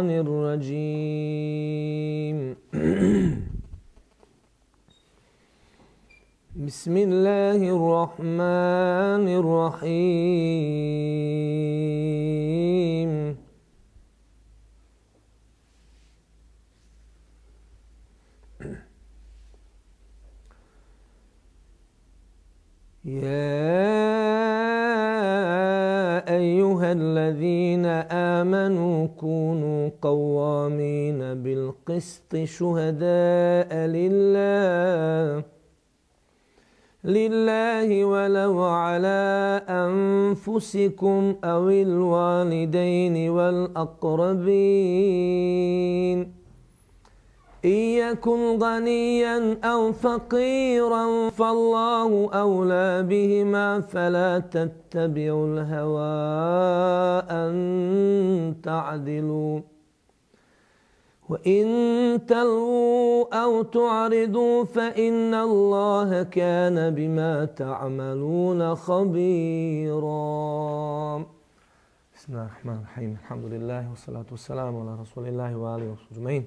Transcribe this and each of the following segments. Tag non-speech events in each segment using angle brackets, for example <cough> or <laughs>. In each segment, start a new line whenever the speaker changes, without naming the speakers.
الرجيم. <clears throat> بسم الله الرحمن الرحيم. <clears throat> يا الذين آمنوا كونوا قوامين بالقسط شهداء لله لله ولو على أنفسكم أو الوالدين والأقربين. إن يكن غنيا أو فقيرا فالله أولى بهما فلا تتبعوا الهوى أن تعدلوا وإن تلووا أو تعرضوا فإن الله كان بما تعملون خبيرا. بسم الله الرحمن الرحيم. الحمد لله والصلاة والسلام على رسول الله وآله وصحبه أجمعين.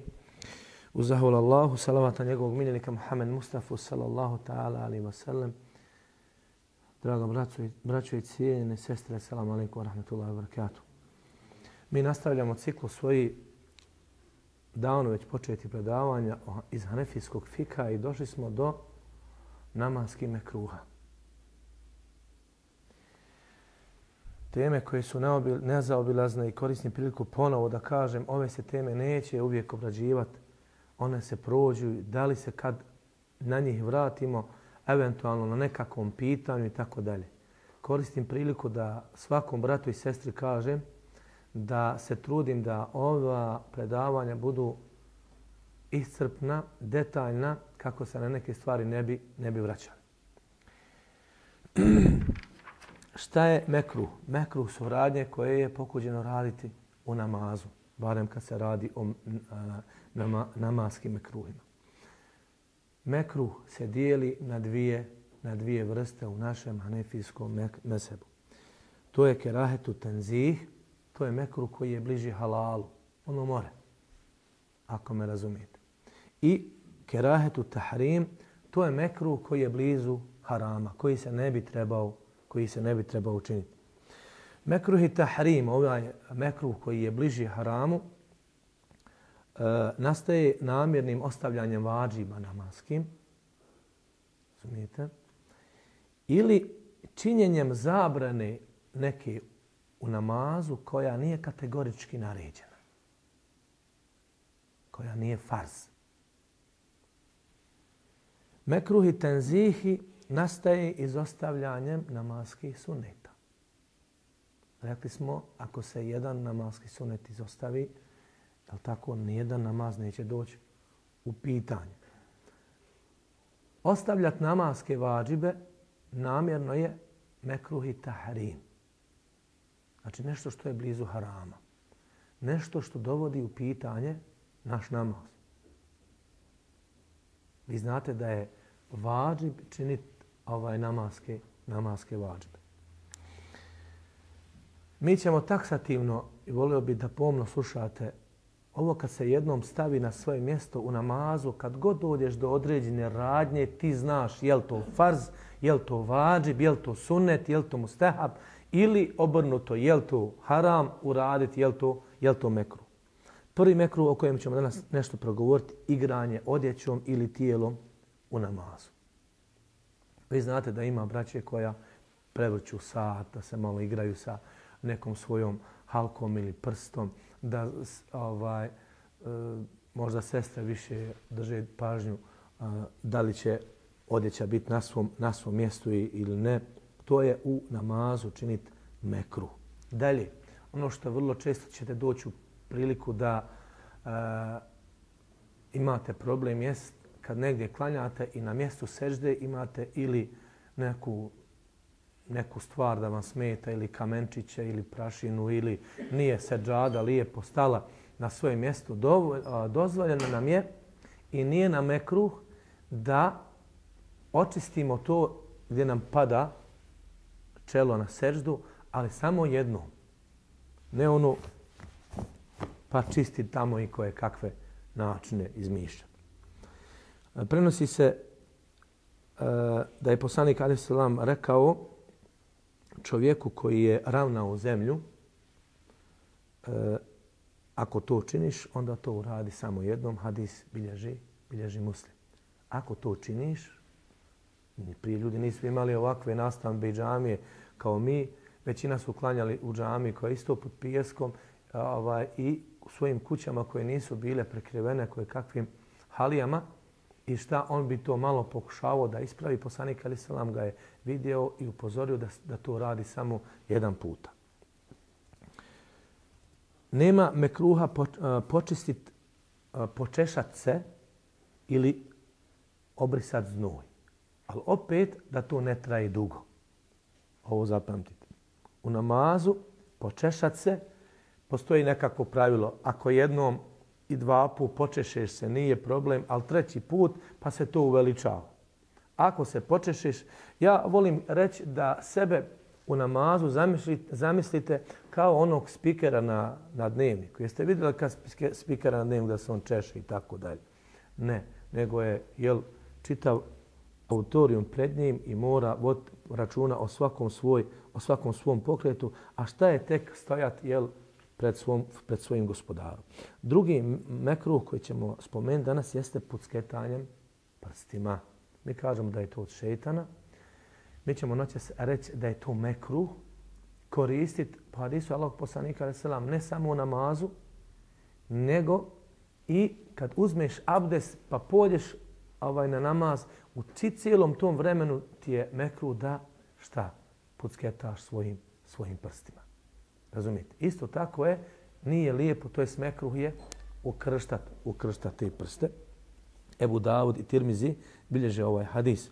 Uz zahval Allahu, salavata njegovog miljenika Muhammed Mustafa sallallahu ta'ala alihi wa sallam. Draga braćo, braćo i cijeljene sestre, salam alaikum wa rahmatullahi wa barakatuh. Mi nastavljamo ciklu svoji davno već početi predavanja iz Hanefijskog fika i došli smo do namaskih mekruha. Teme koje su nezaobilazne i korisni priliku ponovo da kažem, ove se teme neće uvijek obrađivati one se prođu, da li se kad na njih vratimo, eventualno na nekakvom pitanju i tako dalje. Koristim priliku da svakom bratu i sestri kažem da se trudim da ova predavanja budu iscrpna, detaljna, kako se na neke stvari ne bi, ne bi vraćali. <clears throat> Šta je mekruh? Mekruh su radnje koje je pokuđeno raditi u namazu, barem kad se radi o nama, namaskim mekruhima. Mekruh se dijeli na dvije, na dvije vrste u našem hanefijskom mesebu. To je kerahetu tenzih, to je mekruh koji je bliži halalu, ono more, ako me razumijete. I kerahetu tahrim, to je mekruh koji je blizu harama, koji se ne bi trebao, koji se ne bi trebao učiniti. Mekruh i tahrim, ovaj mekruh koji je bliži haramu, Eh, nastaje namjernim ostavljanjem vađiba namaskim, razumijete, ili činjenjem zabrane neke u namazu koja nije kategorički naređena, koja nije farz. Mekruhi tenzihi nastaje izostavljanjem namaskih suneta. Rekli smo, ako se jedan namaski sunet izostavi, Jel tako? Nijedan namaz neće doći u pitanje. Ostavljati namaske vađibe namjerno je mekruh i tahrim. Znači nešto što je blizu harama. Nešto što dovodi u pitanje naš namaz. Vi znate da je vađib činiti ovaj namaske, namaske vađibe. Mi ćemo taksativno i volio bi da pomno slušate Ovo kad se jednom stavi na svoje mjesto u namazu, kad god dođeš do određene radnje, ti znaš je li to farz, je li to vađib, je li to sunnet, je li to mustahab, ili obrnuto, je li to haram uraditi, je li to, je li to mekru. Prvi mekru o kojem ćemo danas nešto progovoriti, igranje odjećom ili tijelom u namazu. Vi znate da ima braće koja prevrću sat, da se malo igraju sa nekom svojom halkom ili prstom, da ovaj, e, možda sestre više drže pažnju e, da li će odjeća biti na svom, na svom mjestu ili ne. To je u namazu činiti mekru. Dalje, ono što vrlo često ćete doći u priliku da e, imate problem jest kad negdje klanjate i na mjestu sežde imate ili neku neku stvar da vam smeta ili kamenčiće ili prašinu ili nije seđada lijepo stala na svoje mjesto, dozvoljeno nam je i nije nam ekruh da očistimo to gdje nam pada čelo na seždu, ali samo jedno. Ne ono pa čisti tamo i koje kakve načine izmišlja. Prenosi se e, da je poslanik Ali Salam rekao čovjeku koji je ravnao u zemlju, e, ako to činiš, onda to uradi samo jednom, hadis bilježi, bilježi muslim. Ako to činiš, prije ljudi nisu imali ovakve nastavne i džamije kao mi, većina su klanjali u džami koja je isto pod pijeskom ovaj, i u svojim kućama koje nisu bile prekrivene koje kakvim halijama i šta on bi to malo pokušavao da ispravi. Poslanik Ali Salam ga je vidio i upozorio da, da to radi samo jedan puta. Nema mekruha po, počistit, počešat se ili obrisat znoj. Ali opet da to ne traje dugo. Ovo zapamtite. U namazu počešat se, postoji nekako pravilo. Ako jednom i dva put počešeš se, nije problem, ali treći put pa se to uveličava. Ako se počešeš, ja volim reći da sebe u namazu zamislite, zamislite kao onog spikera na, na dnevniku. Jeste vidjeli kad spikera na dnevniku da se on češe i tako dalje? Ne, nego je jel, čitav autorijum pred njim i mora vod računa o svakom, svoj, o svakom svom pokretu. A šta je tek stajati jel, pred, svom, pred svojim gospodarom? Drugi mekruh koji ćemo spomenuti danas jeste pucketanjem prstima. Mi kažemo da je to od šeitana. Mi ćemo noćas reći da je to mekruh koristiti po hadisu Allahog poslanika selam ne samo u namazu, nego i kad uzmeš abdes pa pođeš ovaj na namaz, u cijelom tom vremenu ti je mekru da šta? Pucketaš svojim, svojim prstima. Razumijete? Isto tako je, nije lijepo, to je smekruh je ukrštat, ukrštat te prste. Ebu Davud i Tirmizi bilježe ovaj hadis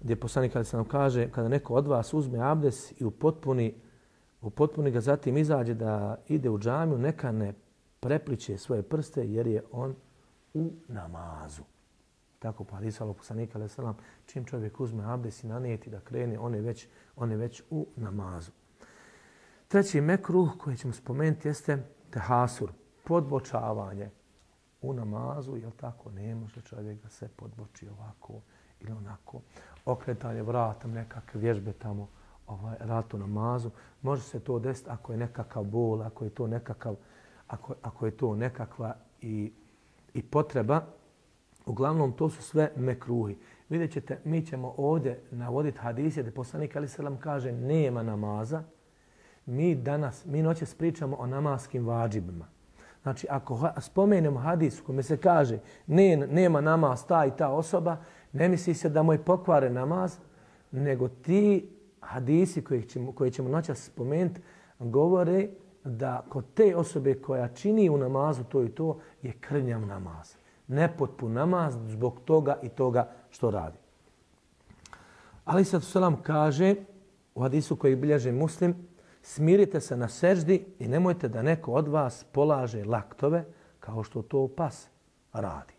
gdje poslanik kada se nam kaže kada neko od vas uzme abdes i u potpuni, u potpuni ga zatim izađe da ide u džamiju, neka ne prepliče svoje prste jer je on u namazu. Tako pa hadis Allah poslanika čim čovjek uzme abdes i nanijeti da krene, on je već, on je već u namazu. Treći mekruh koji ćemo spomenuti jeste tehasur, podbočavanje u namazu, jel tako, ne može čovjek da se podboči ovako ili onako. Okretanje vratom, nekakve vježbe tamo, ovaj, ratu namazu. Može se to desiti ako je nekakav bol, ako je to nekakav, ako, ako je to nekakva i, i potreba, Uglavnom, to su sve mekruhi. Vidjet ćete, mi ćemo ovdje navoditi hadisije da poslanik Ali Selam kaže nema namaza. Mi danas, mi noće spričamo o namaskim vađibima. Znači, ako spomenemo hadis u kome se kaže ne, nema namaz ta i ta osoba, ne misli se da moj pokvare namaz, nego ti hadisi koje ćemo, koje ćemo noća spomenuti govore da kod te osobe koja čini u namazu to i to je krnjav namaz nepotpun namaz zbog toga i toga što radi. Ali sad selam kaže u hadisu koji bilježe muslim, smirite se na seždi i nemojte da neko od vas polaže laktove kao što to pas radi.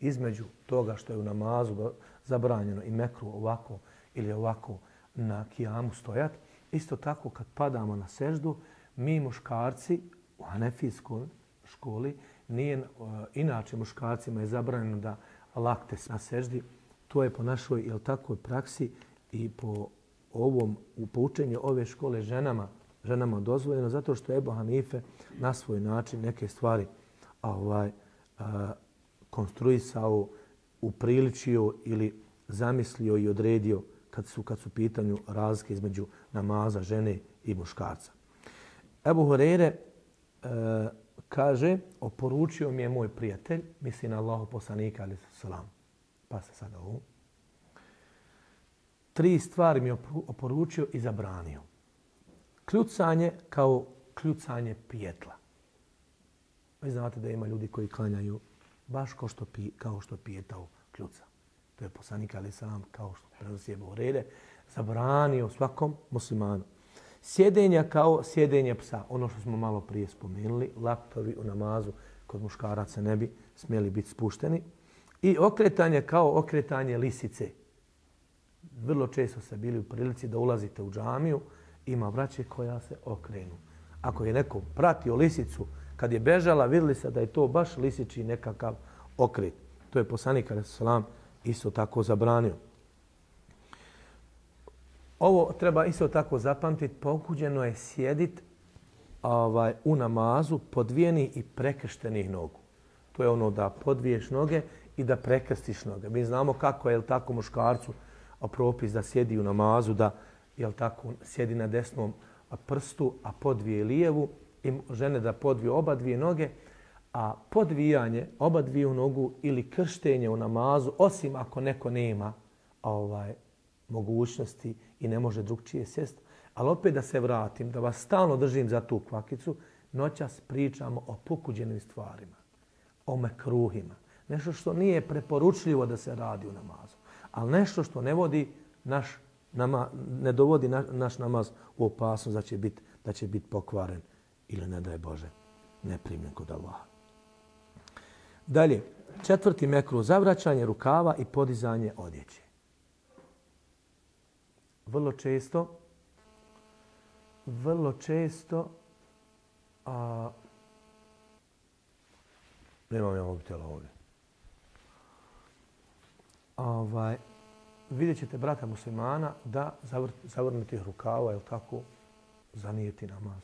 Između toga što je u namazu zabranjeno i mekru ovako ili ovako na kijamu stojat, isto tako kad padamo na seždu, mi muškarci u Hanefijskoj školi nije, e, inače muškarcima je zabranjeno da lakte na seždi. To je po našoj jel takoj praksi i po ovom u ove škole ženama ženama dozvoljeno zato što je Ebu Hanife na svoj način neke stvari ovaj a, konstruisao, upriličio ili zamislio i odredio kad su kad su pitanju razlike između namaza žene i muškarca. Ebu Horeire uh, e, kaže, oporučio mi je moj prijatelj, misli na Allahu poslanika, ali salam. Pa se sada ovo. Tri stvari mi je oporučio i zabranio. Kljucanje kao kljucanje pijetla. Vi znate da ima ljudi koji klanjaju baš kao što, pi, kao što pijetao kljuca. To je poslanik ali salam kao što prenosi je rede, zabranio svakom muslimanu. Sjedenja kao sjedenje psa, ono što smo malo prije spomenuli, laptovi u namazu kod muškaraca ne bi smjeli biti spušteni. I okretanje kao okretanje lisice. Vrlo često se bili u prilici da ulazite u džamiju, ima braće koja se okrenu. Ako je neko pratio lisicu Kad je bežala, vidjeli se da je to baš lisiči nekakav okret. To je poslanik Salam isto tako zabranio. Ovo treba isto tako zapamtiti. Pokuđeno je sjedit ovaj, u namazu podvijeni i prekrštenih nogu. To je ono da podviješ noge i da prekrstiš noge. Mi znamo kako je tako muškarcu propis da sjedi u namazu, da jel tako sjedi na desnom prstu, a podvije lijevu i žene da podvije oba dvije noge, a podvijanje oba dviju nogu ili krštenje u namazu, osim ako neko nema ovaj mogućnosti i ne može drugčije sjest, ali opet da se vratim, da vas stalno držim za tu kvakicu, noćas pričamo o pokuđenim stvarima, o mekruhima, nešto što nije preporučljivo da se radi u namazu, ali nešto što ne vodi naš nama, ne dovodi na, naš namaz u opasnost da će biti da će biti pokvaren ili ne daj Bože neprimljen kod Allaha. Dalje, četvrti mekru, zavraćanje rukava i podizanje odjeće. Vrlo često, vrlo često, a, nemam ja mobitela ovdje. Ovaj, vidjet ćete brata muslimana da zavr, zavrnuti rukava, je tako, zanijeti namaz.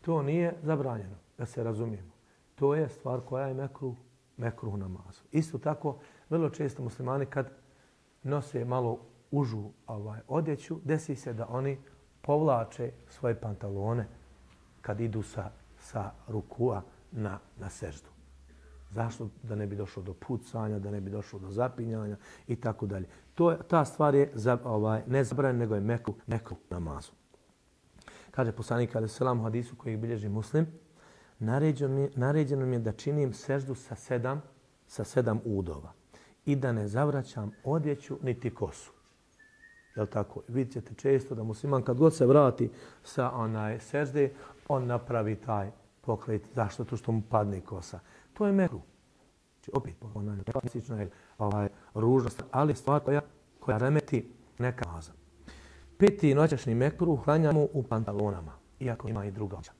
To nije zabranjeno, da se razumijemo. To je stvar koja je mekru, mekru namazu. Isto tako, vrlo često muslimani kad nose malo užu ovaj, odjeću, desi se da oni povlače svoje pantalone kad idu sa, sa rukua na, na seždu. Zašto? Da ne bi došlo do pucanja, da ne bi došlo do zapinjanja i tako dalje. To je, ta stvar je za, ovaj, ne zabranjena, nego je meku, meku namazu. Kaže poslanik Ali Selam u hadisu koji bilježi muslim, naređeno mi, naređeno mi je da činim seždu sa sedam, sa sedam udova i da ne zavraćam odjeću niti kosu. Jel tako? Vidite ćete često da musliman kad god se vrati sa onaj sežde, on napravi taj pokret. Zašto? To što mu padne kosa. To je mekru. Znači, opet ponavljam, klasična je ovaj, ružnost, ali stvar koja, koja remeti neka maza. Peti noćašnji mekru hranjamo u pantalonama, iako ima i druga oća.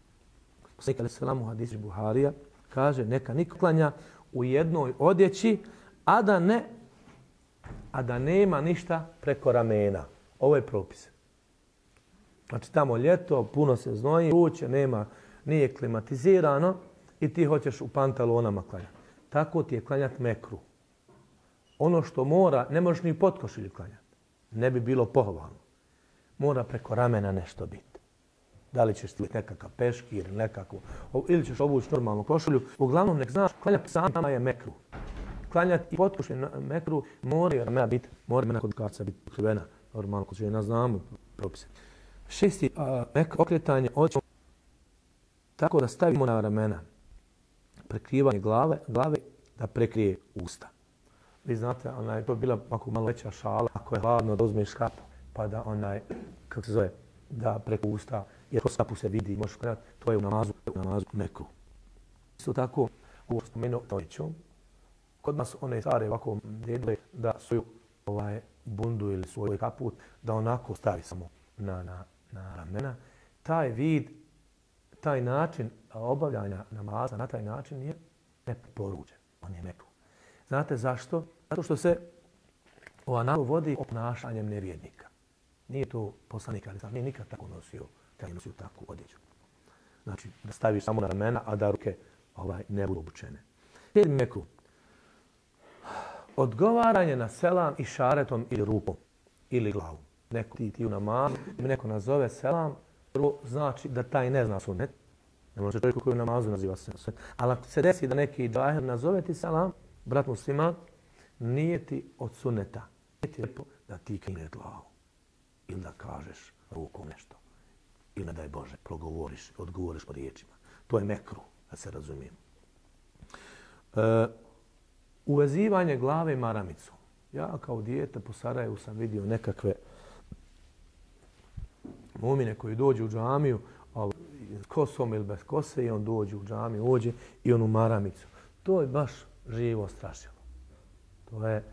Poslanik Ali Salamu Hadisi Buharija kaže neka niko klanja u jednoj odjeći, a da ne a da nema ništa preko ramena. Ovo je propis. Znači tamo ljeto, puno se znoji, ruće, nema, nije klimatizirano, i ti hoćeš u pantalonama klanjati. Tako ti je klanjati mekru. Ono što mora, ne možeš ni potkošilju klanjati. Ne bi bilo pohvalno. Mora preko ramena nešto biti. Da li ćeš ti nekakav peškir ili nekakvu, ili ćeš obući normalnu košulju. Uglavnom, nek znaš, klanjati sama je mekru. Klanjati i potkošilju mekru mora ramena biti, mora ramena kod karca biti pokrivena. Normalno, kod žena znamo propise. Šesti, a, okretanje, oćemo tako da stavimo na ramena prekrivanje glave, glave da prekrije usta. Vi znate, onaj, to je bila ako malo veća šala, ako je hladno da uzmeš kapu, pa da onaj, kako se zove, da preko usta, jer ko kapu se vidi, možeš gledati, to je u namazu, u namazu neku. Isto tako, u spomenu Tojiću, kod nas one stare ovako djedle da svoju ovaj, bundu ili svoj kaput, da onako stavi samo na, na, na ramena. Taj vid taj način obavljanja namaza na taj način nije neporuđen. On je neku. Znate zašto? Zato što se ova namaz vodi oponašanjem nevjednika. Nije to poslanik, ali nije nikad tako nosio, kada nosio takvu odjeću. Znači, da staviš samo na ramena, a da ruke ovaj, ne budu obučene. Sedmi meku. Odgovaranje na selam i šaretom ili rukom ili glavom. Neko ti, ti u namazu, neko nazove selam, prvo znači da taj ne zna sunnet. Ne može čovjek koji namazu naziva se sunnet. Ali ako se desi da neki džahir nazove ti salam, brat musliman, nije ti od sunneta. Nije ti lepo da ti kine glavu. Ili da kažeš rukom nešto. Ili ne daj Bože, progovoriš, odgovoriš po riječima. To je mekru, da se razumijem. E, uvezivanje glave maramicu. Ja kao dijete po Sarajevu sam vidio nekakve mumine koji dođu u džamiju s kosom ili bez kose i on dođe u džamiju, uđe i on u maramicu. To je baš živo strašilo. To je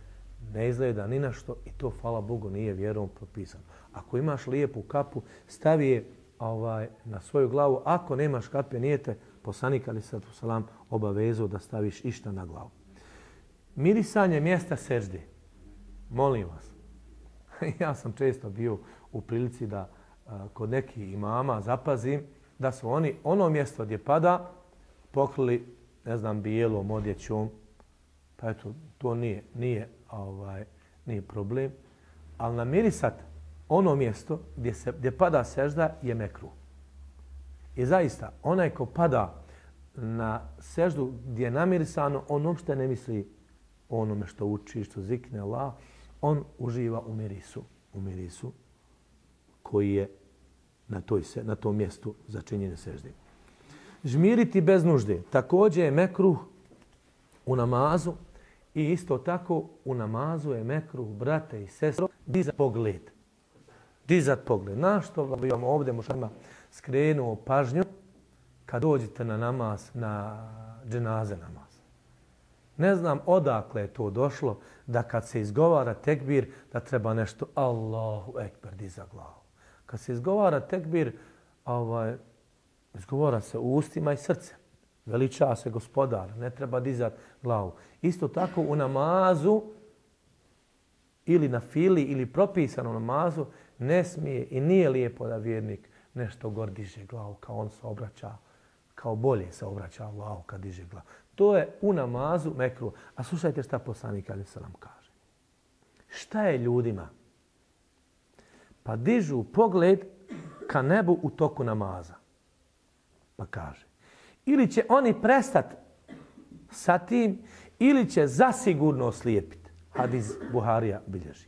ne izgleda ni na što i to, hvala Bogu, nije vjerom propisano. Ako imaš lijepu kapu, stavi je ovaj, na svoju glavu. Ako nemaš kape, nijete, poslanik ali sad salam obavezao da staviš išta na glavu. Mirisanje mjesta sežde. Molim vas. <laughs> ja sam često bio u prilici da kod nekih imama zapazim da su oni ono mjesto gdje pada pokrili, ne znam, bijelom odjećom. Pa eto, to nije, nije, ovaj, nije problem. Ali namirisat ono mjesto gdje, se, gdje pada sežda je mekru. I zaista, onaj ko pada na seždu gdje je namirisano, on uopšte ne misli onome što uči, što zikne Allah, on uživa u mirisu, u mirisu koji je na, toj se, na tom mjestu za činjenje sežde. Žmiriti bez nužde. Također je mekruh u namazu i isto tako u namazu je mekruh brate i sestro dizat pogled. Dizat pogled. Na što bi vam ovdje možda skrenuo pažnju kad dođete na namaz, na dženaze namaz. Ne znam odakle je to došlo da kad se izgovara tekbir da treba nešto Allahu ekber diza glavu. Kad se izgovara tekbir, ovaj, izgovara se ustima i srce. Veliča se gospodar, ne treba dizat glavu. Isto tako u namazu ili na fili ili propisanom namazu ne smije i nije lijepo da vjernik nešto gor diže glavu kao on se obraća, kao bolje se obraća Allahu kad diže glavu. To je u namazu mekru. A slušajte šta poslanik Ali Salam kaže. Šta je ljudima? Pa dižu pogled ka nebu u toku namaza. Pa kaže. Ili će oni prestati sa tim, ili će zasigurno oslijepiti. Hadis Buharija bilježi.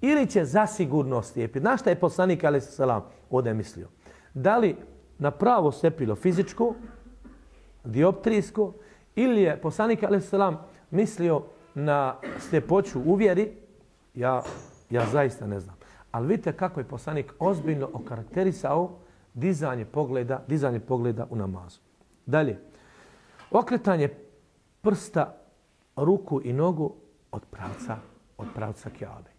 Ili će zasigurno oslijepiti. Znaš šta je poslanik Ali Salam ovdje mislio? Da li na pravo sepilo fizičko, dioptrijsko, ili je poslanik Ali Salam mislio na sljepoću u vjeri, ja, ja zaista ne znam. Ali vidite kako je poslanik ozbiljno okarakterisao dizanje pogleda, dizanje pogleda u namazu. Dalje, okretanje prsta, ruku i nogu od pravca, od pravca kjabe.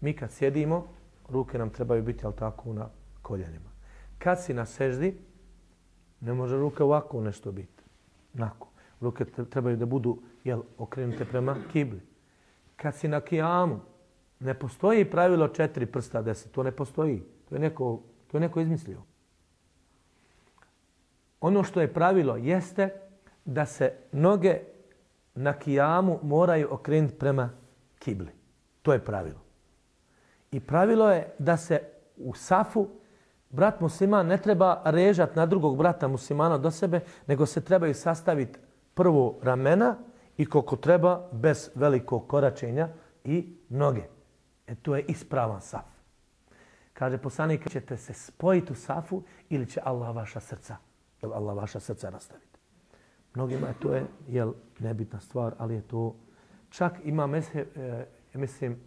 Mi kad sjedimo, ruke nam trebaju biti al tako na koljenima. Kad si na seždi, ne može ruka ovako nešto biti. Nako. Ruke trebaju da budu jel, okrenute prema kibli. Kad si na kijamu, ne postoji pravilo četiri prsta deset. To ne postoji. To je neko, to je neko izmislio. Ono što je pravilo jeste da se noge na kijamu moraju okrenuti prema kibli. To je pravilo. I pravilo je da se u safu brat musliman ne treba režati na drugog brata muslimana do sebe, nego se trebaju sastaviti prvo ramena i koliko treba bez velikog koračenja i noge. E to je ispravan saf. Kaže poslanik, ćete se spojiti u safu ili će Allah vaša srca, Allah vaša srca rastaviti. Mnogima je to je jel, nebitna stvar, ali je to čak ima mese, e, mislim,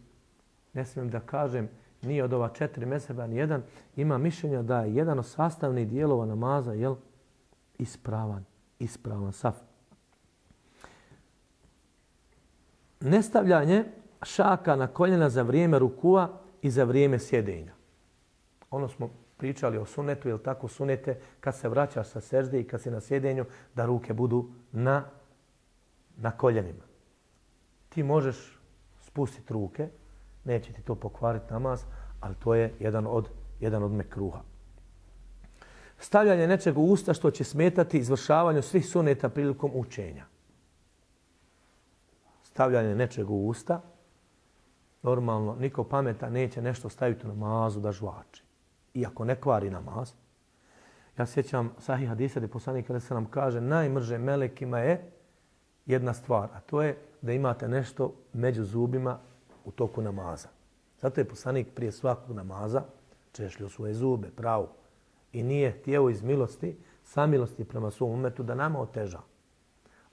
ne smijem da kažem, nije od ova četiri meseba, ni jedan, ima mišljenja da je jedan od sastavnih dijelova namaza, jel, ispravan, ispravan saf. Nestavljanje šaka na koljena za vrijeme rukua i za vrijeme sjedenja. Ono smo pričali o sunetu, jel tako sunete, kad se vraćaš sa sežde i kad si na sjedenju, da ruke budu na, na koljenima. Ti možeš spustiti ruke, neće ti to pokvariti namaz, ali to je jedan od, jedan od mekruha. Stavljanje nečeg u usta što će smetati izvršavanju svih suneta prilikom učenja. Stavljanje nečeg u usta, normalno, niko pameta neće nešto staviti u namazu da žvači. Iako ne kvari namaz. Ja sjećam sahih hadisa gdje poslanik kada se nam kaže najmrže melekima je jedna stvar, a to je da imate nešto među zubima u toku namaza. Zato je poslanik prije svakog namaza češljio svoje zube, pravo. I nije htio iz milosti, samilosti prema svom umetu da nama oteža.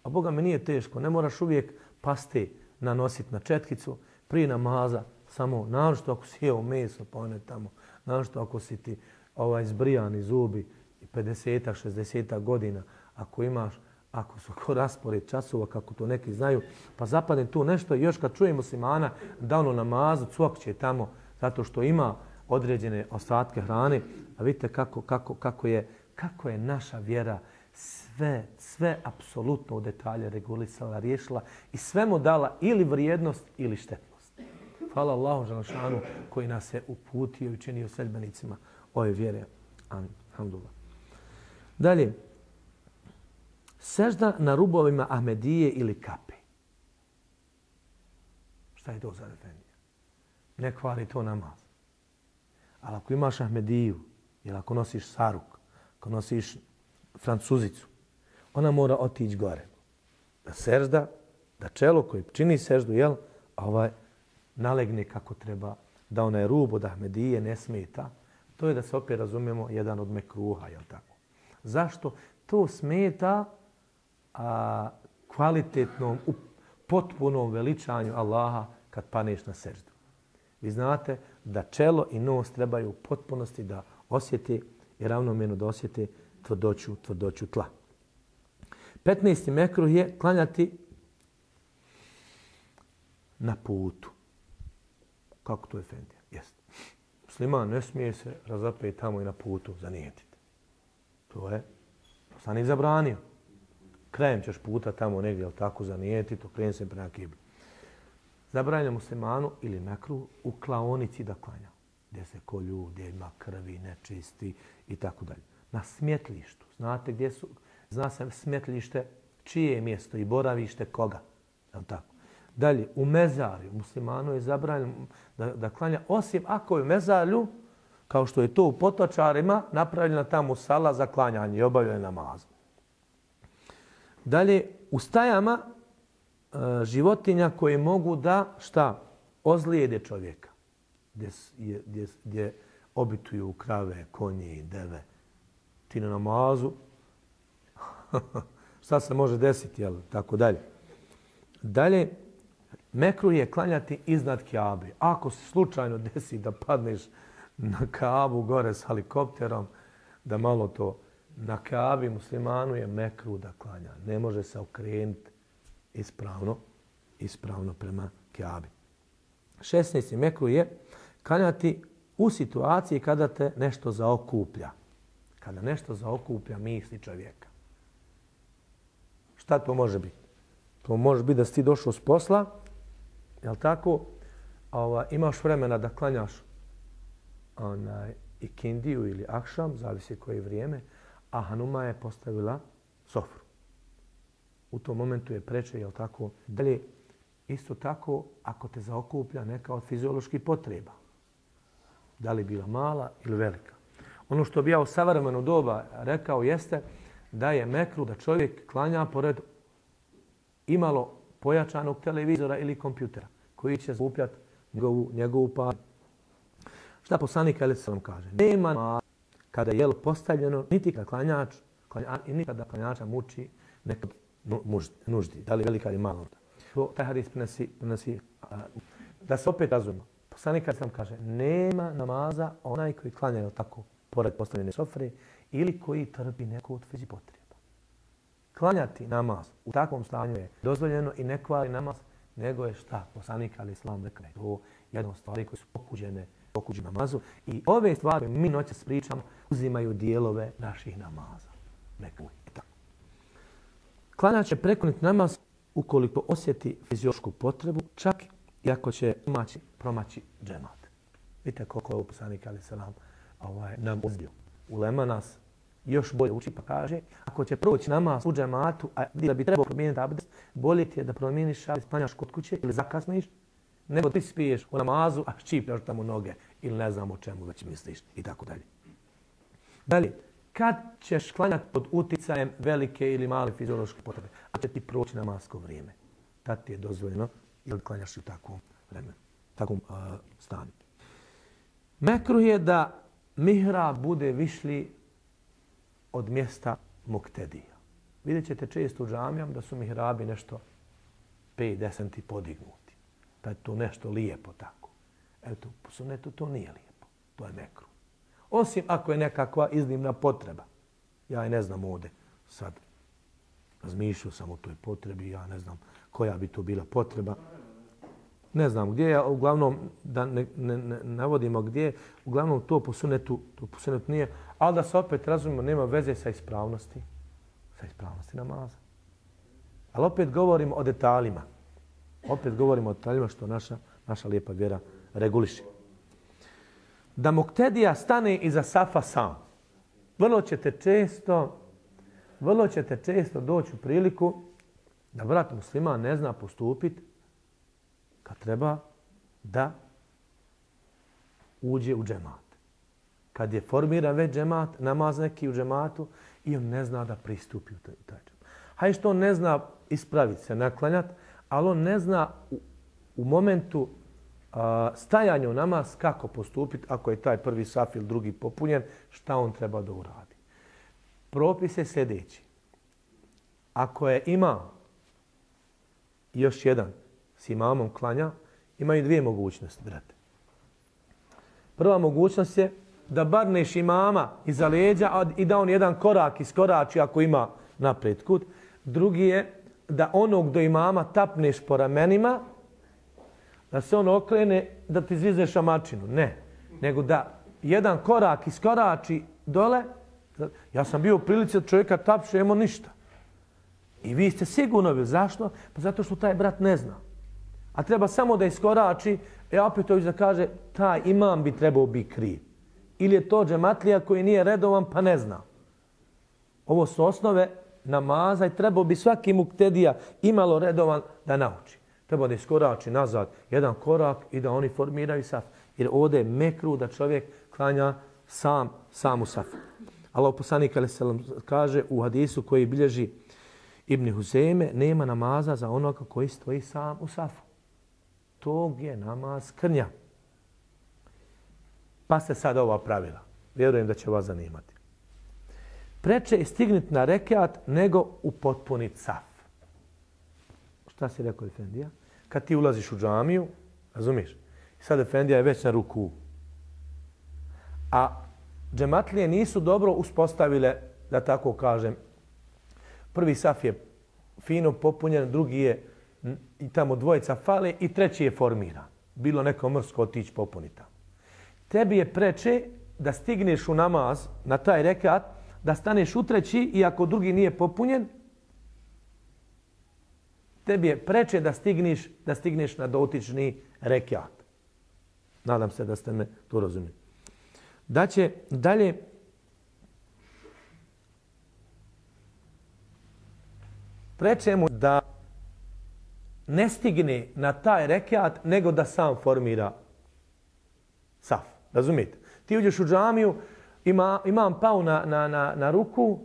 A Boga mi nije teško, ne moraš uvijek pasti nanositi na četkicu prije namaza, samo našto ako si jeo meso, pa one tamo, našto ako si ti ovaj, zbrijani zubi 50-ak, 60 godina, ako imaš ako su ko raspored časova, kako to neki znaju, pa zapadne tu nešto i još kad čuje muslimana da ono namazu, cvok će tamo zato što ima određene ostatke hrane, a vidite kako, kako, kako, je, kako je naša vjera sve, sve apsolutno u detalje regulisala, riješila i sve mu dala ili vrijednost ili štetnost. Hvala Allahu Želešanu koji nas je uputio i učinio sedbenicima ove vjere. Alhamdulillah. Dalje, sežda na rubovima Ahmedije ili kape. Šta je to za defendija? Ne kvari to namaz. Ali ako imaš Ahmediju, ili ako nosiš saruk, ako nosiš francuzicu, ona mora otići gore. Da sežda, da čelo koji čini seždu, jel, a ovaj nalegne kako treba, da ona je rub od Ahmedije, ne smeta. To je da se opet razumijemo jedan od mekruha, jel tako? Zašto? To smeta a, kvalitetnom, u potpunom veličanju Allaha kad paneš na seždu. Vi znate da čelo i nos trebaju u potpunosti da osjeti i ravnomjerno da osjeti tvrdoću, tvrdoću tla. 15. mekruh je klanjati na putu. Kako to je Fendija? Jeste. Musliman ne smije se razapeti tamo i na putu zanijetiti. To je, sam i zabranio. Krajem ćeš puta tamo negdje, ali tako zanijetiti, okrenim se prema kibli. Zabranja muslimanu ili mekru u klaonici da klanja. Gdje se kolju, gdje ima krvi, nečisti i tako dalje. Na smjetlištu. Znate gdje su, zna se smjetlište, čije je mjesto i boravište koga. Je tako? Dalje, u mezarju muslimanu je zabranjeno da, da klanja, osim ako je u mezarju, kao što je to u potočarima, napravljena tamo sala za klanjanje i obavljanje namaza. Dalje, u stajama e, životinja koje mogu da, šta, ozlijede čovjeka. Gdje, gdje, gdje obituju krave, konje i deve. Ti na namazu, <laughs> šta se može desiti, jel, tako dalje. Dalje, Mekru je klanjati iznad Kjabe. Ako se slučajno desi da padneš na Kaabu gore s helikopterom, da malo to na Kaabi muslimanu je Mekru da klanja. Ne može se okrenuti ispravno, ispravno prema Kjabi. 16. Mekru je klanjati u situaciji kada te nešto zaokuplja. Kada nešto zaokuplja misli čovjeka. Šta to može biti? To može biti da si ti došao s posla, Jel tako? Ova, imaš vremena da klanjaš onaj, ikindiju ili akšam, zavisi koje vrijeme, a Hanuma je postavila sofru. U tom momentu je preče, jel tako? Dalje, isto tako, ako te zaokuplja neka od fizioloških potreba, da li bila mala ili velika. Ono što bi ja u savremenu doba rekao jeste da je mekru da čovjek klanja pored imalo pojačanog televizora ili kompjutera koji će skupljati njegovu, njegovu par. Šta poslanik Ali Salam kaže? Nema kada je jelo postavljeno, niti kada klanjač, klanja, niti kada klanjača muči neko nuždi, da li velika ili mala. To taj hadis prenosi, prenosi da se opet razumimo. Poslanik Ali Salam kaže, nema namaza onaj koji klanja tako pored postavljene sofre ili koji trpi neku od fizi potreba. Klanjati namaz u takvom stanju je dozvoljeno i ne kvali namaz nego je šta? Poslanik ali islam rekao je to jedna stvari koje su pokuđene pokuđu namazu. I ove stvari mi noćas pričamo uzimaju dijelove naših namaza. Neko je tako. Klanjač će prekoniti namaz ukoliko osjeti fiziološku potrebu, čak i ako će maći, promaći džemat. Vidite koliko je u poslanik ali islam ovaj, nam uzbio. Ulema nas još bolje uči pa kaže ako će proći namaz u džematu, a da bi trebao promijeniti abdest, bolje ti je da promijeniš abdest, planjaš kod kuće ili zakasniš, nego ti spiješ u namazu, a ščipljaš tamo noge ili ne znam o čemu već misliš i tako dalje. Dalje, kad ćeš klanjati pod uticajem velike ili male fiziološke potrebe, a će ti proći namasko vrijeme, tad ti je dozvoljeno ili klanjaš u takvom vremenu, takvom uh, stanu. Mekruh je da mihra bude višli od mjesta muktedija. Vidjet ćete često u džamijam da su mihrabi nešto 5-10 podignuti. Da je to nešto lijepo tako. Eto, po sunetu to nije lijepo. To je nekru. Osim ako je nekakva iznimna potreba. Ja i ne znam ovde sad. Razmišljao sam o toj potrebi, ja ne znam koja bi to bila potreba ne znam gdje ja uglavnom da ne, ne, ne navodimo gdje, uglavnom to po sunetu, to po sunetu nije, ali da se opet razumimo, nema veze sa ispravnosti, sa ispravnosti namaza. Ali opet govorimo o detaljima. Opet govorimo o detaljima što naša, naša lijepa vjera reguliše. Da Muktedija stane iza Safa sam. Vrlo ćete često, vrlo ćete često doći u priliku da brat muslima ne zna postupiti kad treba da uđe u džemat. Kad je formiran već džemat, namaz neki u džematu i on ne zna da pristupi u taj džemat. Hajde što on ne zna ispraviti se, naklanjat, ali on ne zna u, u momentu a, stajanja u namaz kako postupiti ako je taj prvi saf ili drugi popunjen, šta on treba da uradi. Propis je sljedeći. Ako je imam još jedan s imamom klanja, imaju dvije mogućnosti, brate. Prva mogućnost je da barneš imama iza leđa i da on jedan korak iskorači ako ima napred kut. Drugi je da onog do imama tapneš po ramenima, da se on okrene, da ti zvizeš amačinu. Ne. Nego da jedan korak iskorači dole, ja sam bio u prilici od čovjeka tapše, imamo ništa. I vi ste sigurno bili. Zašto? Pa zato što taj brat ne zna. A treba samo da iskorači, e opet to da kaže, taj imam bi trebao bi kriv. Ili je to džematlija koji nije redovan pa ne zna. Ovo su osnove namaza i trebao bi svaki muktedija imalo redovan da nauči. Treba da iskorači nazad jedan korak i da oni formiraju saf. Jer ovdje je mekru da čovjek klanja sam, sam u saf. Allah poslanik kaže u hadisu koji bilježi Ibn Huzeme, nema namaza za onoga koji stoji sam u safu. Tog je namaz krnja. Pa se sad ova pravila. Vjerujem da će vas zanimati. Preče je stigniti na rekat nego u saf. Šta si rekao Efendija? Kad ti ulaziš u džamiju, razumiješ? Sad Efendija je već na ruku. A džematlije nisu dobro uspostavile, da tako kažem, prvi saf je fino popunjen, drugi je i tamo dvojica fale i treći je formiran. Bilo neko mrsko otići popunita. Tebi je preče da stigneš u namaz na taj rekat, da staneš u treći i ako drugi nije popunjen, tebi je preče da stigneš, da stigneš na dotični rekat. Nadam se da ste me to razumili. Da će dalje preče mu da ne stigne na taj rekat nego da sam formira saf. Razumite? Ti uđeš u džamiju, ima, imam pao na, na, na, na ruku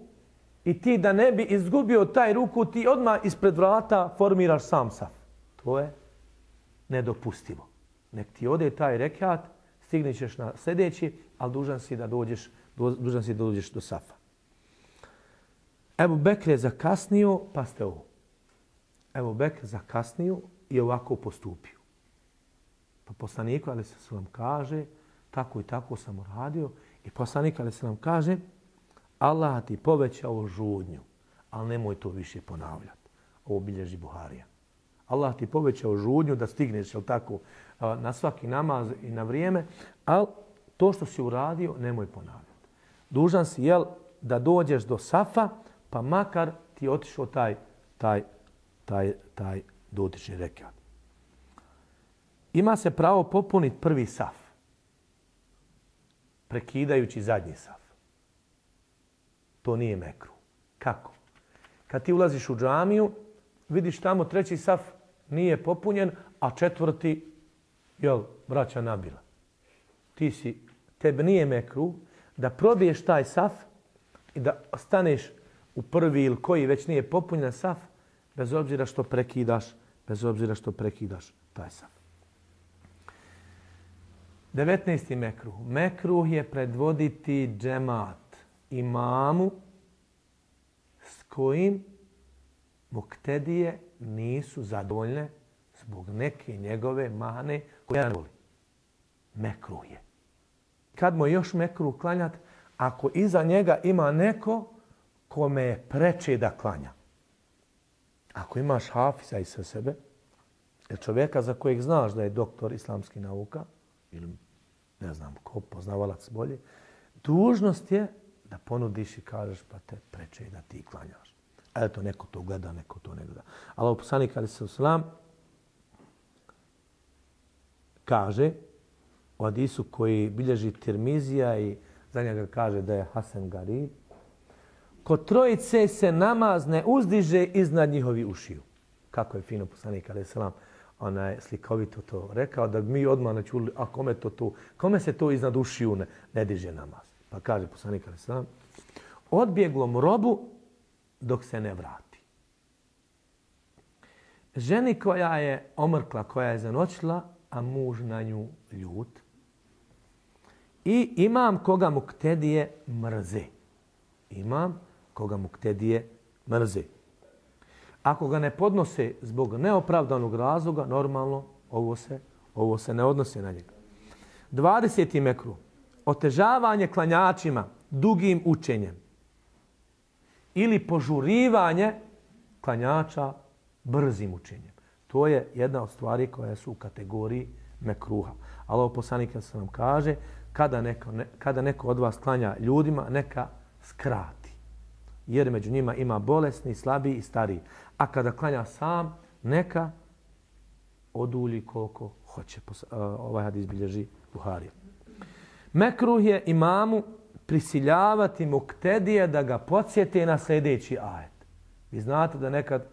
i ti da ne bi izgubio taj ruku, ti odmah ispred vrata formiraš sam saf. To je nedopustivo. Nek ti ode taj rekat, stignećeš na sljedeći, ali dužan si da dođeš, dužan si da dođeš do safa. Ebu Bekr je zakasnio, pa ste ovo. Evo Bekr zakasnio i ovako postupio. Pa poslaniku, ali se vam kaže, tako i tako sam uradio. I poslanik, ali se vam kaže, Allah ti povećao žudnju, ali nemoj to više ponavljati. Ovo bilježi Buharija. Allah ti povećao žudnju da stigneš jel tako, na svaki namaz i na vrijeme, ali to što si uradio, nemoj ponavljati. Dužan si jel, da dođeš do safa, pa makar ti otišao taj, taj, taj, taj dotični rekat. Ima se pravo popuniti prvi saf, prekidajući zadnji saf. To nije mekru. Kako? Kad ti ulaziš u džamiju, vidiš tamo treći saf nije popunjen, a četvrti, jel, vraća nabila. Ti si, tebe nije mekru, da probiješ taj saf i da staneš u prvi ili koji već nije popunjen saf, bez obzira što prekidaš, bez obzira što prekidaš taj saf. 19. mekruh. Mekruh je predvoditi džemat imamu s kojim muktedije nisu zadovoljne zbog neke njegove mane koje ne voli. Mekruh je. Kad mu još mekruh klanjat, ako iza njega ima neko kome je preče da klanja. Ako imaš hafiza i sa sebe, Jer čovjeka za kojeg znaš da je doktor islamski nauka, ili ne znam ko, poznavalac bolje, dužnost je da ponudiš i kažeš pa te preče da ti klanjaš. A eto, neko to gleda, neko to ne gleda. Ali poslanik Ali se Islam kaže u Adisu koji bilježi Tirmizija i za njega kaže da je Hasan Garib, ko trojice se namaz ne uzdiže iznad njihovi ušiju. Kako je fino poslanik Ali Islam onaj slikovito to rekao, da mi odmah ne čuli, a kome, to tu, kome se to iznad ušiju ne, ne diže namaz. Pa kaže poslanik Ali selam, odbjeglom robu dok se ne vrati. Ženi koja je omrkla, koja je zanočila, a muž na nju ljut. I imam koga mu ktedije mrze. Imam koga muktedije mrze. Ako ga ne podnose zbog neopravdanog razloga, normalno ovo se, ovo se ne odnose na njega. 20. mekru. Otežavanje klanjačima dugim učenjem ili požurivanje klanjača brzim učenjem. To je jedna od stvari koja su u kategoriji mekruha. Ali ovo poslanik se nam kaže, kada neko, ne, kada neko od vas klanja ljudima, neka skrati. Jer među njima ima bolesni, slabi i stari. A kada klanja sam, neka odulji koliko hoće. Ovaj hadis bilježi Buharija. Mekruh je imamu prisiljavati muktedije da ga podsjete na sljedeći ajet. Vi znate da nekad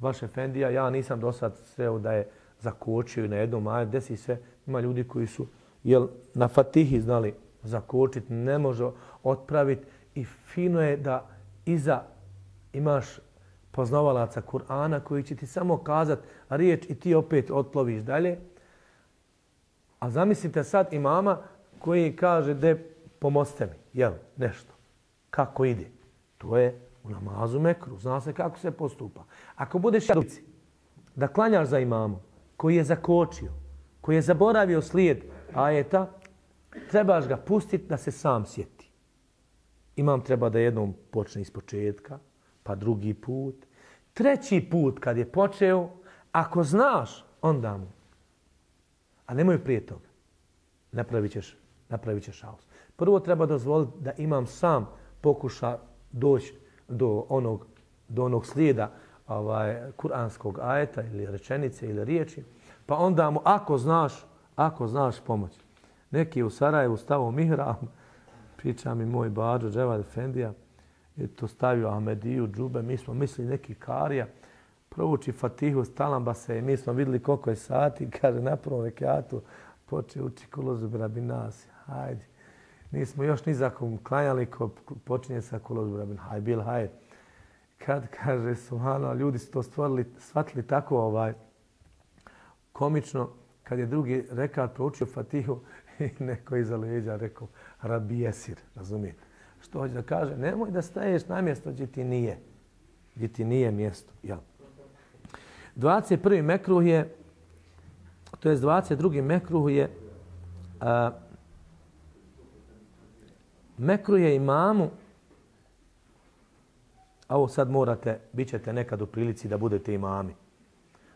vaš efendija, ja nisam do sad sreo da je zakočio na jednom ajet, desi sve, ima ljudi koji su jel, na fatihi znali zakočiti, ne može otpraviti i fino je da iza imaš poznavalaca Kur'ana koji će ti samo kazat riječ i ti opet otploviš dalje. A zamislite sad imama koji kaže da pomozite mi, jel, nešto. Kako ide? To je u namazu mekru. Zna se kako se postupa. Ako budeš jaduci da klanjaš za imamu koji je zakočio, koji je zaboravio slijed ajeta, trebaš ga pustiti da se sam sjeti. Imam treba da jednom počne iz početka, pa drugi put. Treći put kad je počeo, ako znaš, onda mu. A nemoj prije toga. Napravit ćeš, napravit ćeš haos. Prvo treba dozvoliti da imam sam pokuša doći do onog, do onog slijeda ovaj, kuranskog ajeta ili rečenice ili riječi. Pa onda mu, ako znaš, ako znaš pomoć. Neki u Sarajevu stavu mihram, priča mi moj bađo Dževad Efendija, je to stavio Ahmediju, Džube, mi smo mislili neki karija, provuči Fatihu, stalamba se, mi smo videli koliko je sati, <laughs> kaže na prvom rekiatu, poče uči kulozu nas, hajde nismo još ni zakom klanjali ko počinje sa kolodbrabin. hajde, bil, haj. Kad kaže suhano, ljudi su to stvorili, shvatili tako ovaj komično, kad je drugi rekat proučio Fatihu <laughs> i neko iza leđa rekao Rabi Jesir, razumijete? Što hoće da kaže, nemoj da staješ na mjesto gdje ti nije. Gdje ti nije mjesto. Ja. 21. mekruh je, to je 22. mekruh je, a, mekruje imamu, a ovo sad morate, bit ćete nekad u prilici da budete imami.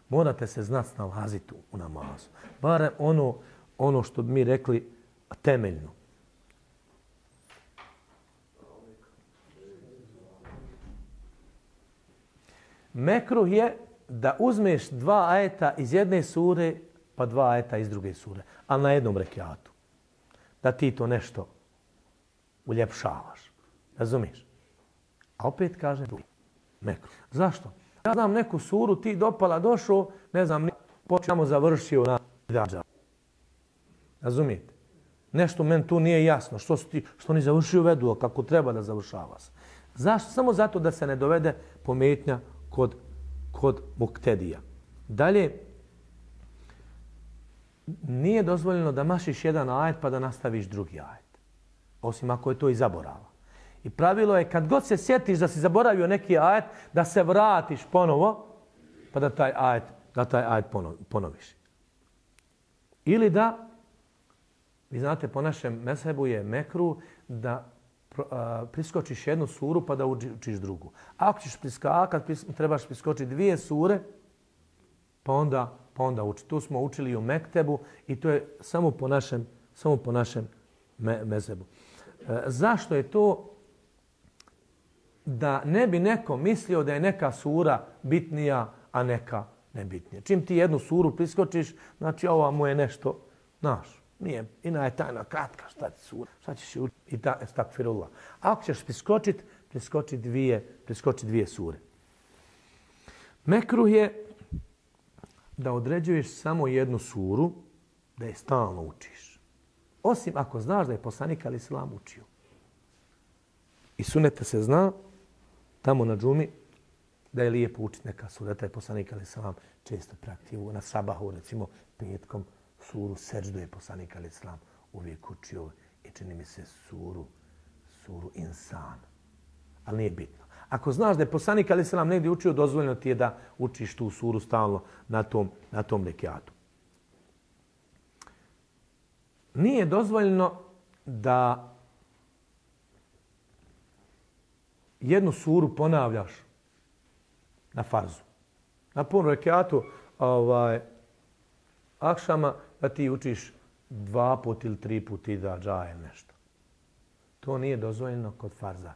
Morate se znat snalaziti u namazu. Bare ono, ono što bi mi rekli temeljno. Mekruh je da uzmeš dva ajeta iz jedne sure pa dva ajeta iz druge sure, ali na jednom rekiatu. Da ti to nešto uljepšavaš. Razumiješ? A opet kaže drugi. Zašto? Ja znam neku suru, ti dopala, došao, ne znam, počnemo završio na dađa. Razumijete? Nešto men tu nije jasno. Što, ti, što ni završio vedu, kako treba da završava se. Zašto? Samo zato da se ne dovede pometnja kod, kod muktedija. Dalje, nije dozvoljeno da mašiš jedan ajet pa da nastaviš drugi ajet osim ako je to i zaborava. I pravilo je kad god se sjetiš da si zaboravio neki ajet, da se vratiš ponovo, pa da taj ajet, da taj ajet ponoviš. Ili da, vi znate, po našem mesebu je mekru da priskočiš jednu suru pa da učiš drugu. Ako ćeš priskakat, trebaš priskočiti dvije sure, pa onda pa onda uči. Tu smo učili u Mektebu i to je samo po našem, samo po našem me, mezebu. E, zašto je to da ne bi neko mislio da je neka sura bitnija, a neka nebitnija. Čim ti jednu suru priskočiš, znači ova mu je nešto, naš, nije, ina je tajna kratka, šta ti sura, šta ćeš učiti, i ta, estakfirullah. Ako ćeš priskočiti, priskoči dvije, priskoči dvije sure. Mekruh je da određuješ samo jednu suru, da je stalno učiš. Osim ako znaš da je poslanik Ali Islam učio. I sunete se zna, tamo na džumi, da je lijepo učiti neka sura. Da poslanik Ali Islam često praktivu na sabahu, recimo petkom, suru Seđdu je poslanik Ali Islam uvijek učio i čini mi se suru, suru Insan. Ali nije bitno. Ako znaš da je poslanik Ali Selam negdje učio, dozvoljeno ti je da učiš tu suru stalno na tom, na tom rekiatu. Nije dozvoljeno da jednu suru ponavljaš na farzu. Na punu rekiatu ovaj, akšama da ti učiš dva put ili tri put i da džaje nešto. To nije dozvoljeno kod farza.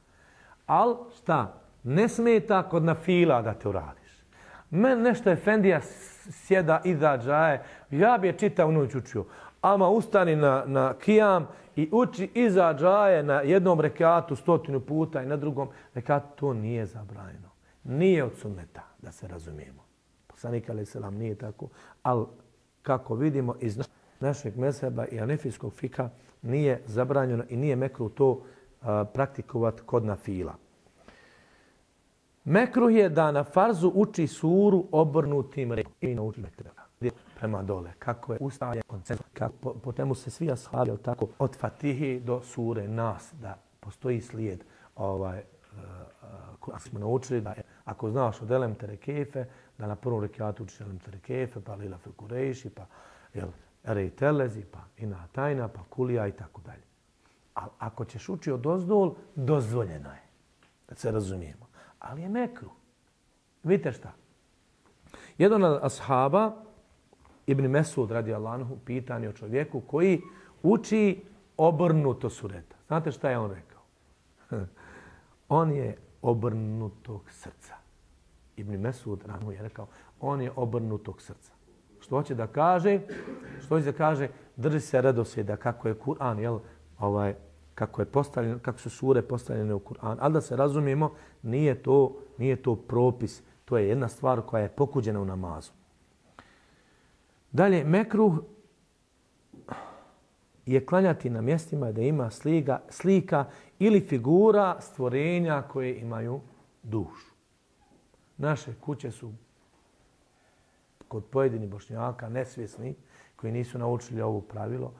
Al šta? Ne smeta kod nafila da te uradiš. Men nešto Efendija sjeda i da džaje. Ja bi je čitao noć učio. Ama ustani na, na kijam i uči iza džaje na jednom rekatu stotinu puta i na drugom rekatu. To nije zabranjeno. Nije od sunneta, da se razumijemo. Poslanik Ali Selam nije tako. Ali kako vidimo iz našeg meseba i anefijskog fika nije zabranjeno i nije mekru to praktikovat kod na fila. Mekruh je da na farzu uči suru obrnutim rekom. I nauči prema dole. Kako je ustaje koncept, Kako, po, po temu se svi ashabi tako od Fatihi do sure Nas da postoji slijed ovaj, uh, uh, smo naučili da je, ako znaš od Elem Terekefe, da na prvom rekiatu učiš Elem Terekefe, pa Lila Fekureši, pa jel, Ere Telezi, pa Ina Tajna, pa Kulija i tako dalje. A ako ćeš uči od ozdol, dozvoljeno je. Da se razumijemo. Ali je mekru. Vidite šta? Jedan od ashaba, Ibn Mesud radi Allahanhu, pitan je o čovjeku koji uči obrnuto sureta. Znate šta je on rekao? <laughs> on je obrnutog srca. Ibn Mesud rano je rekao, on je obrnutog srca. Što hoće da kaže? Što hoće da kaže? Drži se redosljeda kako je Kur'an, jel? Ovaj, kako je postavljen, kako su sure postavljene u Kur'an. Ali da se razumijemo, nije to, nije to propis. To je jedna stvar koja je pokuđena u namazu. Dalje, mekruh je klanjati na mjestima da ima slika, slika ili figura stvorenja koje imaju dušu. Naše kuće su kod pojedini bošnjaka nesvjesni koji nisu naučili ovo pravilo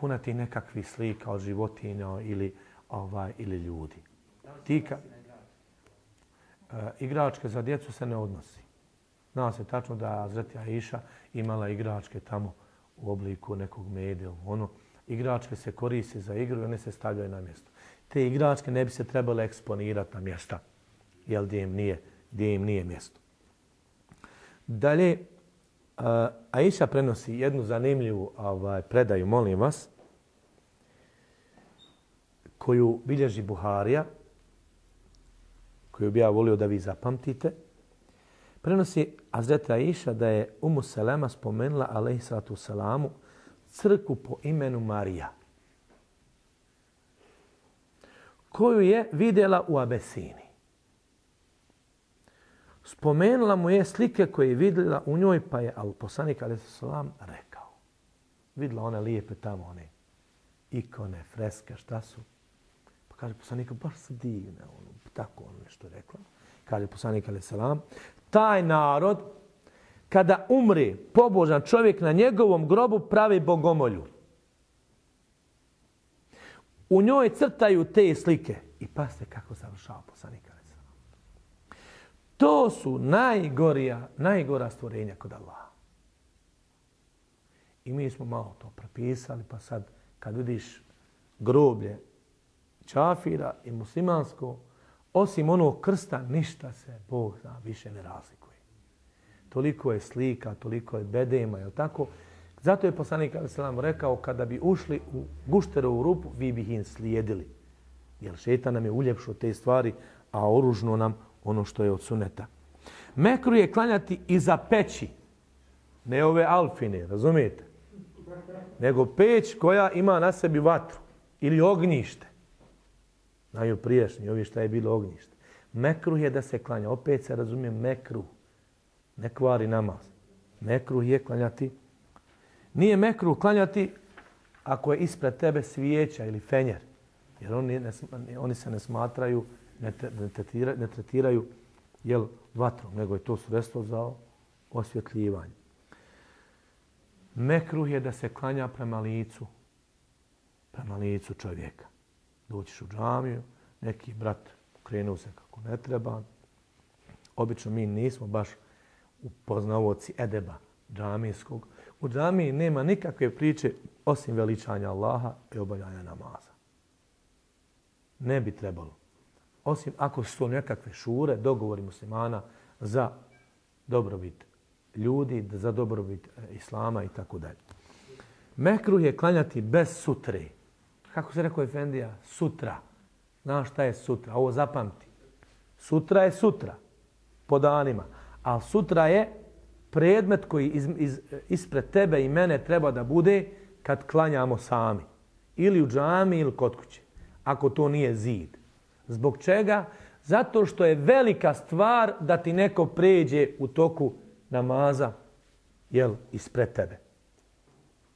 puna ti slika od životinja ili, ovaj, ili ljudi. Tika, e, igračke za djecu se ne odnosi. Zna se tačno da Zreti Aisha imala igračke tamo u obliku nekog medija. Ono, igračke se koriste za igru i one se stavljaju na mjesto. Te igračke ne bi se trebale eksponirati na mjesta jel, gdje, im nije, gdje im nije mjesto. Dalje, Uh, Aisha prenosi jednu zanimljivu ovaj, predaju, molim vas, koju bilježi Buharija, koju bi ja volio da vi zapamtite. Prenosi Azreta Aisha da je Umu Selema spomenula, alaihissalatu salamu, crku po imenu Marija, koju je vidjela u Abesini spomenula mu je slike koje je vidjela u njoj, pa je al poslanik ali salam rekao. Vidjela one lijepe tamo, one ikone, freske, šta su? Pa kaže poslanik, baš su divne, ono, tako ono nešto rekla. Kaže poslanik ali salam, taj narod, kada umri pobožan čovjek na njegovom grobu, pravi bogomolju. U njoj crtaju te slike. I pasite kako završava poslanik To su najgorija, najgora stvorenja kod Allaha. I mi smo malo to prepisali, pa sad kad vidiš groblje čafira i muslimansko, osim onog krsta, ništa se Bog zna više ne razlikuje. toliko je slika, toliko je bedema, je tako? Zato je poslanik Selam rekao, kada bi ušli u gušterovu rupu, vi bi ih slijedili. Jer šetan nam je uljepšo te stvari, a oružno nam ono što je od suneta. Mekru je klanjati iza peći. Ne ove alfine, razumijete? Nego peć koja ima na sebi vatru ili ognjište. Znaju priješnji, ovi šta je bilo ognjište. Mekruh je da se klanja. Opet se razumije mekruh. Ne kvari namaz. Mekruh je klanjati. Nije mekruh klanjati ako je ispred tebe svijeća ili fenjer. Jer oni, ne, oni se ne smatraju, ne, ne, tretiraju, ne tretiraju jel, vatrom, nego je to sredstvo za osvjetljivanje. Mekruh je da se klanja prema licu, prema licu čovjeka. Doćiš u džamiju, neki brat krenuo se kako ne treba. Obično mi nismo baš upoznavoci edeba džamijskog. U džamiji nema nikakve priče osim veličanja Allaha i obavljanja namaza. Ne bi trebalo. Osim ako su to nekakve šure, dogovori muslimana za dobrobit ljudi, za dobrobit islama i tako dalje. Mekruh je klanjati bez sutre. Kako se rekao Efendija? Sutra. Znaš šta je sutra? Ovo zapamti. Sutra je sutra. Po danima. A sutra je predmet koji iz, iz, ispred tebe i mene treba da bude kad klanjamo sami. Ili u džami ili kod kuće. Ako to nije zid. Zbog čega? Zato što je velika stvar da ti neko pređe u toku namaza jel, ispred tebe.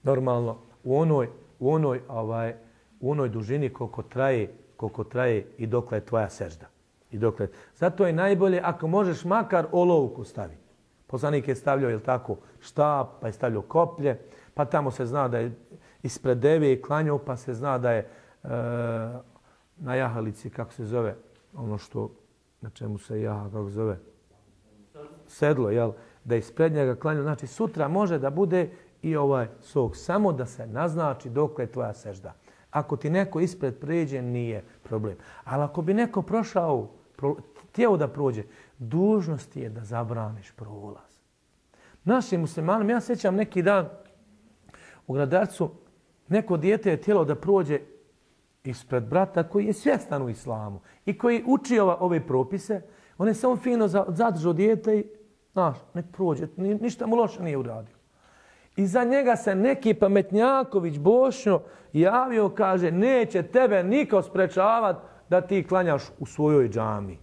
Normalno, u onoj, u onoj, ovaj, u onoj dužini koliko traje, koliko traje i dokle je tvoja sežda. I dokle. Zato je najbolje ako možeš makar olovku staviti. Poslanik je stavljao, je tako, štap, pa je stavljao koplje, pa tamo se zna da je ispred deve i klanjao, pa se zna da je e, na jahalici, kako se zove, ono što, na čemu se jaha, kako se zove, sedlo, jel, da ispred njega klanjao. Znači, sutra može da bude i ovaj sok, samo da se naznači dokle je tvoja sežda. Ako ti neko ispred pređe, nije problem. Ali ako bi neko prošao, tijelo da prođe, dužnost je da zabraniš prolaz. Našim muslimanom, ja sećam neki dan u gradarcu, neko dijete je tijelo da prođe ispred brata koji je svjestan u islamu i koji uči ova, ove propise, on je samo fino zadržao dijete i, znaš, nek prođe, ništa mu loše nije uradio. I za njega se neki pametnjaković Bošnjo javio, kaže, neće tebe niko sprečavati da ti klanjaš u svojoj džami.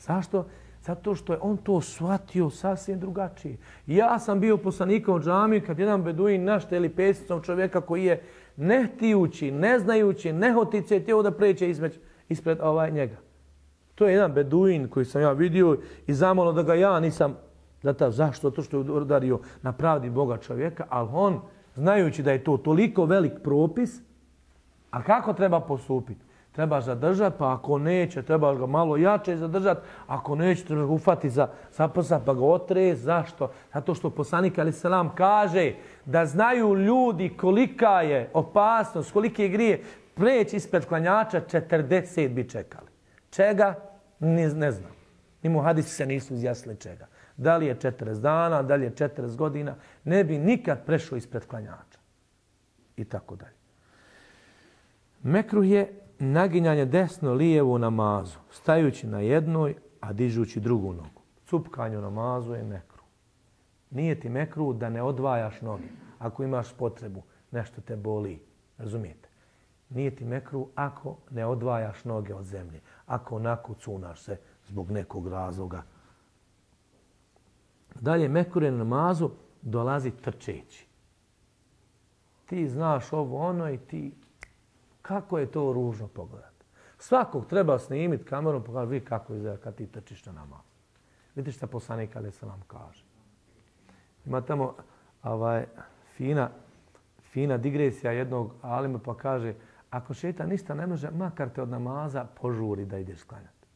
Zašto? Zato što je on to shvatio sasvim drugačije. Ja sam bio poslanikom u džami kad jedan beduin našteli pesicom čovjeka koji je ne htijući, ne znajući, ne tijelo da preće ispred, ispred ovaj njega. To je jedan beduin koji sam ja vidio i zamalo da ga ja nisam Zato zašto? To što je udario na pravdi Boga čovjeka, ali on, znajući da je to toliko velik propis, a kako treba postupiti? Treba zadržati, pa ako neće, treba ga malo jače zadržati, ako neće, treba ga ufati za zaposla, pa ga otre. Zašto? Zato što poslanik Ali Salam kaže da znaju ljudi kolika je opasnost, kolike je grije, preći ispred klanjača, 40 bi čekali. Čega? Ne, ne znam. Ni mu hadisi se nisu izjasnili čega da li je 40 dana, da li je 40 godina, ne bi nikad prešao ispred klanjača. I tako dalje. Mekruh je naginjanje desno lijevo namazu, stajući na jednoj, a dižući drugu nogu. Cupkanje u namazu je mekruh. Nije ti mekruh da ne odvajaš noge. Ako imaš potrebu, nešto te boli. Razumijete? Nije ti mekruh ako ne odvajaš noge od zemlje. Ako onako cunaš se zbog nekog razloga Dalje, mekure na namazu dolazi trčeći. Ti znaš ovo ono i ti... Kako je to ružno pogledati? Svakog treba snimiti kamerom pokazati vidi kako izgleda kad ti trčiš na namazu. Vidiš šta poslanik Ali se nam kaže. Ima tamo ovaj, fina, fina digresija jednog alima pa kaže ako šeta ništa ne može, makar te od namaza požuri da ideš sklanjati.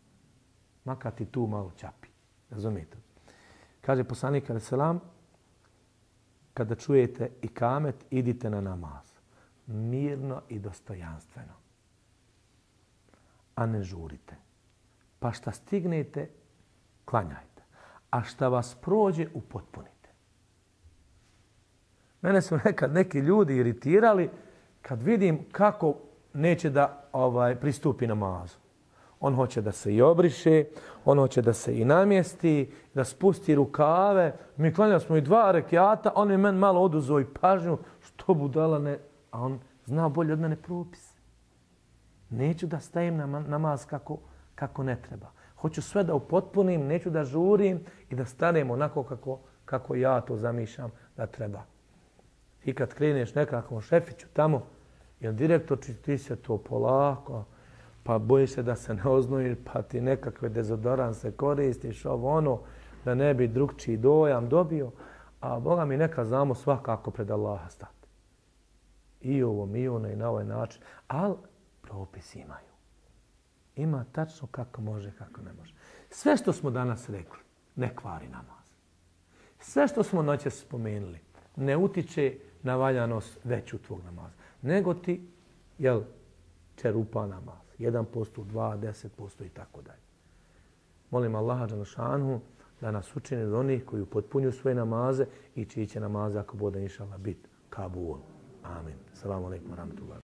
Makar ti tu malo čapi. Razumijete? Kaže poslanik alaih salam, kada čujete i kamet, idite na namaz. Mirno i dostojanstveno. A ne žurite. Pa šta stignete, klanjajte. a šta vas prođe, upotpunite. Mene su nekad neki ljudi iritirali kad vidim kako neće da ovaj pristupi namazu. On hoće da se i obriše, on hoće da se i namjesti, da spusti rukave. Mi klanjali smo i dva rekiata, on je men malo oduzao i pažnju, što budala ne, a on zna bolje od mene propis. Neću da stajem na namaz kako, kako ne treba. Hoću sve da upotpunim, neću da žurim i da stanem onako kako, kako ja to zamišljam da treba. I kad kreneš nekakvom šefiću tamo, jer direktor ti se to polako, pa boji se da se ne oznoji, pa ti nekakve dezodoranse koristiš, ovo ono, da ne bi drugčiji dojam dobio, a Boga mi neka znamo svakako pred Allaha stati. I ovo, i ono, i na ovaj način. Ali propis imaju. Ima tačno kako može, kako ne može. Sve što smo danas rekli, ne kvari namaz. Sve što smo noće spomenuli, ne utiče na valjanost veću tvog namaza. Nego ti, jel, čerupa namaz. 1%, 2, 10% i tako dalje. Molim Allaha Đanašanu da nas učini od onih koji upotpunju svoje namaze i čiji će namaze ako bude inšala biti kabul. Amin. Salamu alaikum wa rahmatullahi.